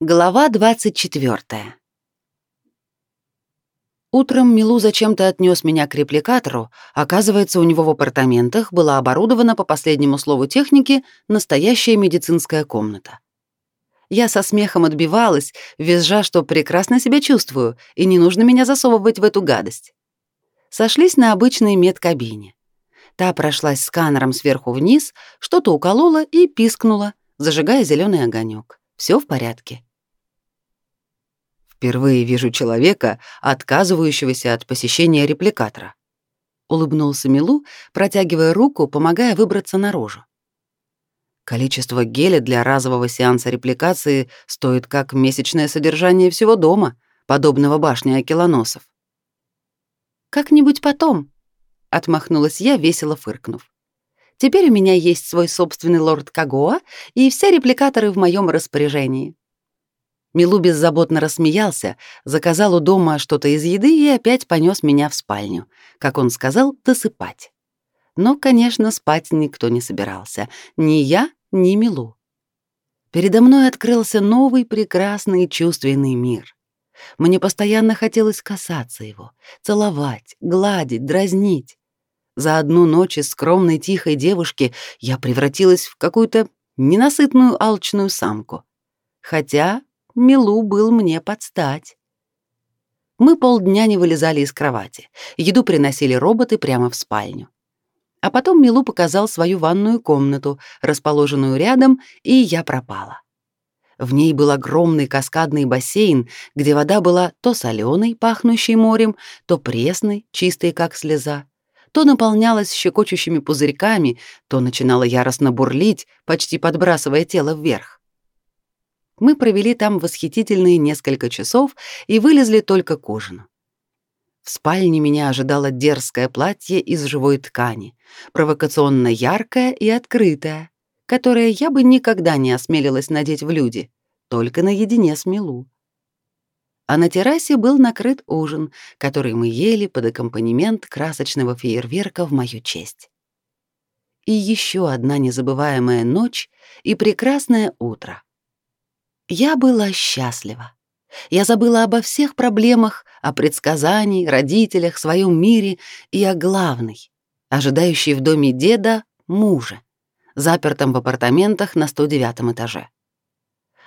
Глава 24. Утром Милу зачем-то отнес меня к репликатору. Оказывается, у него в апартаментах была оборудована по последнему слову техники настоящая медицинская комната. Я со смехом отбивалась, визжа, что прекрасно себя чувствую, и не нужно меня засовывать в эту гадость. Сошлись на обычной медкабине. Та прошлась сканером сверху вниз, что-то уколола и пискнула, зажигая зеленый огонек. Все в порядке. Впервые вижу человека, отказывающегося от посещения репликатора. Улыбнулся Милу, протягивая руку, помогая выбраться наружу. Количество геля для разового сеанса репликации стоит как месячное содержание всего дома, подобного башне Акелоносов. «Как-нибудь потом», — отмахнулась я, весело фыркнув. «Теперь у меня есть свой собственный лорд Кагоа, и все репликаторы в моем распоряжении». Милу беззаботно рассмеялся, заказал у дома что-то из еды и опять понес меня в спальню, как он сказал, досыпать. Но, конечно, спать никто не собирался, ни я, ни Милу. Передо мной открылся новый прекрасный чувственный мир. Мне постоянно хотелось касаться его, целовать, гладить, дразнить. За одну ночь из скромной тихой девушки я превратилась в какую-то ненасытную алчную самку. Хотя Милу был мне подстать. Мы полдня не вылезали из кровати. Еду приносили роботы прямо в спальню. А потом Милу показал свою ванную комнату, расположенную рядом, и я пропала. В ней был огромный каскадный бассейн, где вода была то соленой, пахнущей морем, то пресной, чистой, как слеза, то наполнялась щекочущими пузырьками, то начинала яростно бурлить, почти подбрасывая тело вверх. Мы провели там восхитительные несколько часов и вылезли только к ужину. В спальне меня ожидало дерзкое платье из живой ткани, провокационно яркое и открытое, которое я бы никогда не осмелилась надеть в люди, только наедине с Милу. А на террасе был накрыт ужин, который мы ели под аккомпанемент красочного фейерверка в мою честь. И еще одна незабываемая ночь и прекрасное утро. Я была счастлива. Я забыла обо всех проблемах, о предсказании, родителях, своем мире и о главной, ожидающей в доме деда, муже, запертом в апартаментах на 109 этаже.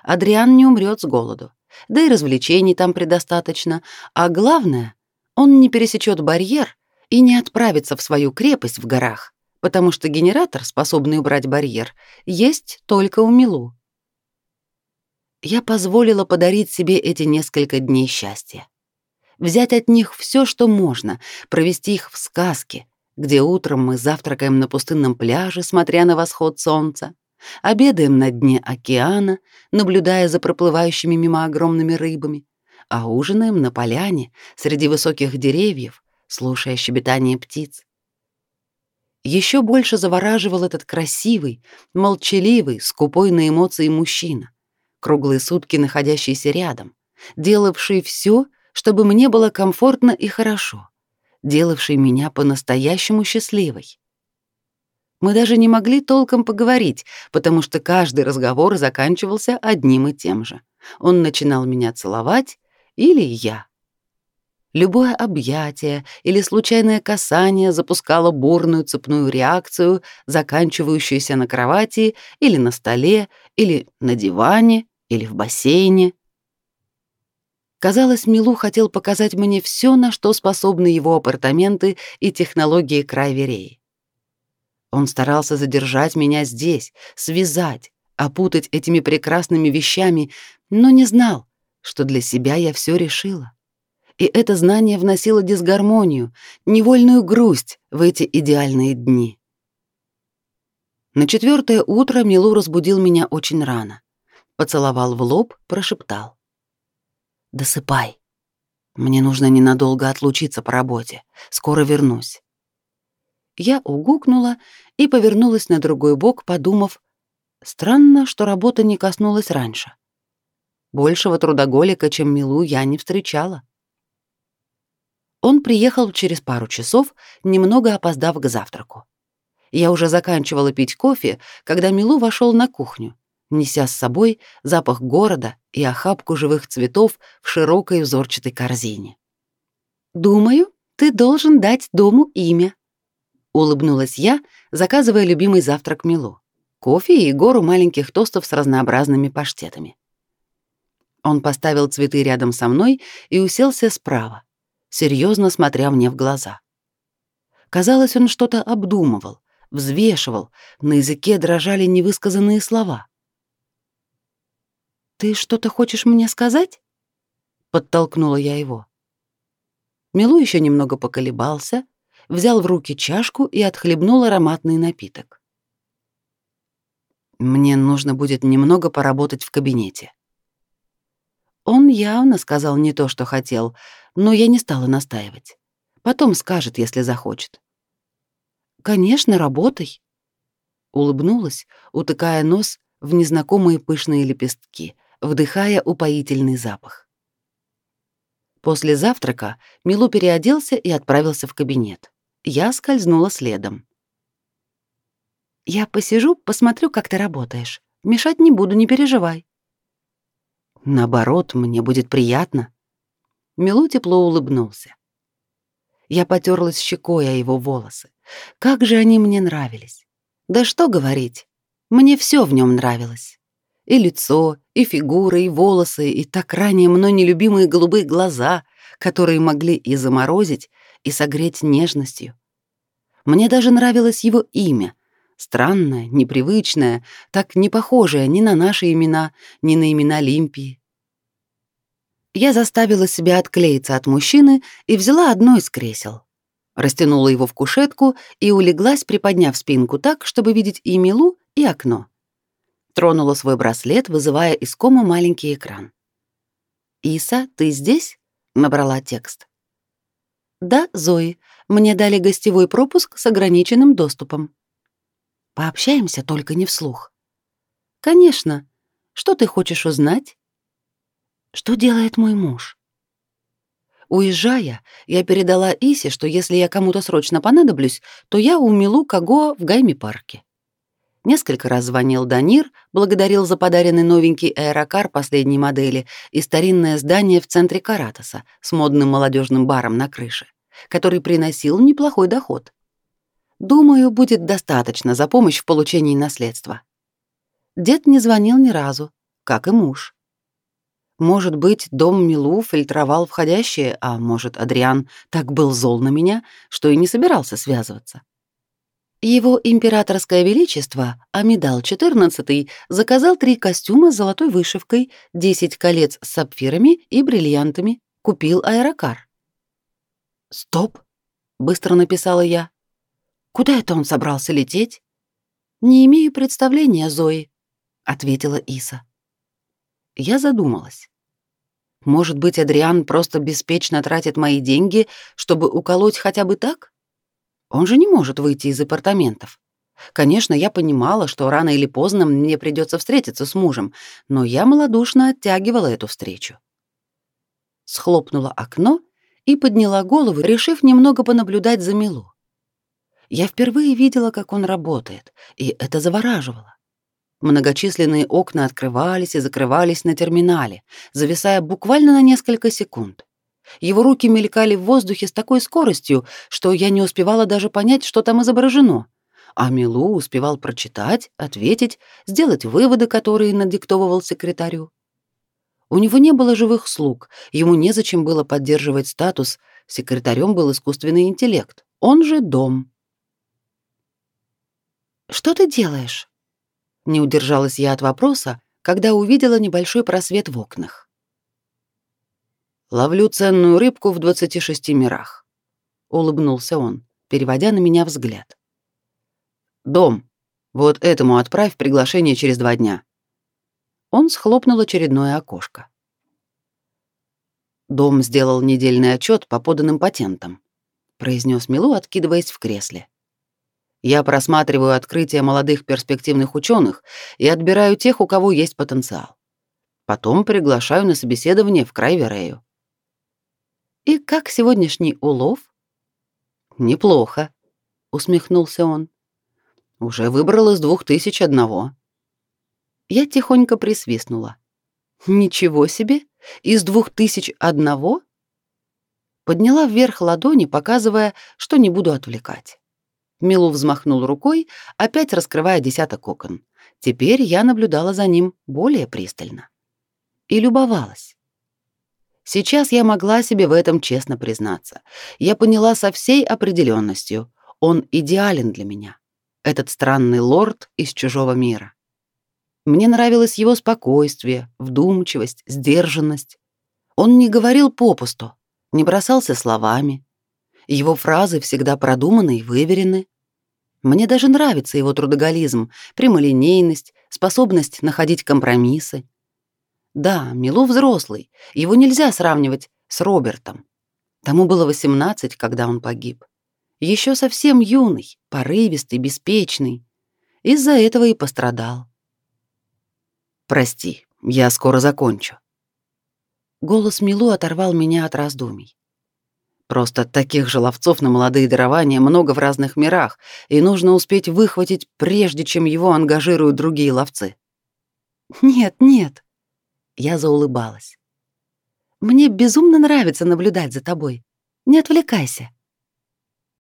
Адриан не умрет с голоду, да и развлечений там предостаточно, а главное, он не пересечет барьер и не отправится в свою крепость в горах, потому что генератор, способный убрать барьер, есть только у Милу я позволила подарить себе эти несколько дней счастья. Взять от них все, что можно, провести их в сказке, где утром мы завтракаем на пустынном пляже, смотря на восход солнца, обедаем на дне океана, наблюдая за проплывающими мимо огромными рыбами, а ужинаем на поляне среди высоких деревьев, слушая щебетание птиц. Еще больше завораживал этот красивый, молчаливый, скупой на эмоции мужчина, круглые сутки находящийся рядом, делавший все, чтобы мне было комфортно и хорошо, делавший меня по-настоящему счастливой. Мы даже не могли толком поговорить, потому что каждый разговор заканчивался одним и тем же. Он начинал меня целовать или я. Любое объятие или случайное касание запускало бурную цепную реакцию, заканчивающуюся на кровати или на столе, или на диване, или в бассейне. Казалось, Милу хотел показать мне все, на что способны его апартаменты и технологии Крайвереи. Он старался задержать меня здесь, связать, опутать этими прекрасными вещами, но не знал, что для себя я все решила. И это знание вносило дисгармонию, невольную грусть в эти идеальные дни. На четвертое утро Милу разбудил меня очень рано поцеловал в лоб, прошептал. «Досыпай. Мне нужно ненадолго отлучиться по работе. Скоро вернусь». Я угукнула и повернулась на другой бок, подумав, странно, что работа не коснулась раньше. Большего трудоголика, чем Милу, я не встречала. Он приехал через пару часов, немного опоздав к завтраку. Я уже заканчивала пить кофе, когда Милу вошел на кухню неся с собой запах города и охапку живых цветов в широкой узорчатой корзине. «Думаю, ты должен дать дому имя», — улыбнулась я, заказывая любимый завтрак Милу — кофе и гору маленьких тостов с разнообразными паштетами. Он поставил цветы рядом со мной и уселся справа, серьезно смотря мне в глаза. Казалось, он что-то обдумывал, взвешивал, на языке дрожали невысказанные слова. «Ты что-то хочешь мне сказать?» — подтолкнула я его. Милу еще немного поколебался, взял в руки чашку и отхлебнул ароматный напиток. «Мне нужно будет немного поработать в кабинете». Он явно сказал не то, что хотел, но я не стала настаивать. Потом скажет, если захочет. «Конечно, работай», — улыбнулась, утыкая нос в незнакомые пышные лепестки, вдыхая упоительный запах. После завтрака Милу переоделся и отправился в кабинет. Я скользнула следом. «Я посижу, посмотрю, как ты работаешь. Мешать не буду, не переживай». Наоборот, мне будет приятно. Милу тепло улыбнулся. Я потерлась щекой о его волосы. Как же они мне нравились. Да что говорить, мне все в нем нравилось. И лицо, и фигура, и волосы, и так ранее мной нелюбимые голубые глаза, которые могли и заморозить, и согреть нежностью. Мне даже нравилось его имя, странное, непривычное, так не похожее ни на наши имена, ни на имена Олимпии. Я заставила себя отклеиться от мужчины и взяла одно из кресел. Растянула его в кушетку и улеглась, приподняв спинку так, чтобы видеть и Милу, и окно. Тронула свой браслет, вызывая из кома маленький экран. «Иса, ты здесь?» — набрала текст. «Да, Зои, мне дали гостевой пропуск с ограниченным доступом». Пообщаемся, только не вслух. Конечно. Что ты хочешь узнать? Что делает мой муж? Уезжая, я передала Исе, что если я кому-то срочно понадоблюсь, то я у Милу Каго в Гайми-парке. Несколько раз звонил Данир, благодарил за подаренный новенький аэрокар последней модели и старинное здание в центре Каратаса с модным молодежным баром на крыше, который приносил неплохой доход. Думаю, будет достаточно за помощь в получении наследства. Дед не звонил ни разу, как и муж. Может быть, дом Милу фильтровал входящие, а может, Адриан так был зол на меня, что и не собирался связываться. Его императорское величество, Амидал XIV, заказал три костюма с золотой вышивкой, 10 колец с сапфирами и бриллиантами, купил аэрокар. «Стоп!» — быстро написала я. Куда это он собрался лететь? Не имею представления, Зои, ответила Иса. Я задумалась. Может быть, Адриан просто беспечно тратит мои деньги, чтобы уколоть хотя бы так? Он же не может выйти из апартаментов. Конечно, я понимала, что рано или поздно мне придется встретиться с мужем, но я малодушно оттягивала эту встречу. Схлопнула окно и подняла голову, решив немного понаблюдать за Милу. Я впервые видела, как он работает, и это завораживало. Многочисленные окна открывались и закрывались на терминале, зависая буквально на несколько секунд. Его руки мелькали в воздухе с такой скоростью, что я не успевала даже понять, что там изображено. А Милу успевал прочитать, ответить, сделать выводы, которые надиктовывал секретарю. У него не было живых слуг, ему незачем было поддерживать статус, секретарем был искусственный интеллект, он же дом. «Что ты делаешь?» Не удержалась я от вопроса, когда увидела небольшой просвет в окнах. «Ловлю ценную рыбку в двадцати шести мирах», — улыбнулся он, переводя на меня взгляд. «Дом, вот этому отправь приглашение через два дня». Он схлопнул очередное окошко. «Дом сделал недельный отчет по поданным патентам», — произнес Милу, откидываясь в кресле. Я просматриваю открытия молодых перспективных ученых и отбираю тех, у кого есть потенциал. Потом приглашаю на собеседование в Крайверею. И как сегодняшний улов? Неплохо, усмехнулся он. Уже выбрал из двух тысяч одного. Я тихонько присвистнула. Ничего себе! Из двух тысяч одного? Подняла вверх ладони, показывая, что не буду отвлекать. Милу взмахнул рукой, опять раскрывая десяток окон. Теперь я наблюдала за ним более пристально. И любовалась. Сейчас я могла себе в этом честно признаться. Я поняла со всей определенностью, он идеален для меня. Этот странный лорд из чужого мира. Мне нравилось его спокойствие, вдумчивость, сдержанность. Он не говорил попусту, не бросался словами. Его фразы всегда продуманы и выверены. Мне даже нравится его трудоголизм, прямолинейность, способность находить компромиссы. Да, Милу взрослый, его нельзя сравнивать с Робертом. Тому было 18, когда он погиб. Еще совсем юный, порывистый, беспечный. Из-за этого и пострадал. Прости, я скоро закончу. Голос Милу оторвал меня от раздумий. Просто таких же ловцов на молодые дарования много в разных мирах, и нужно успеть выхватить, прежде чем его ангажируют другие ловцы. Нет, нет. Я заулыбалась. Мне безумно нравится наблюдать за тобой. Не отвлекайся.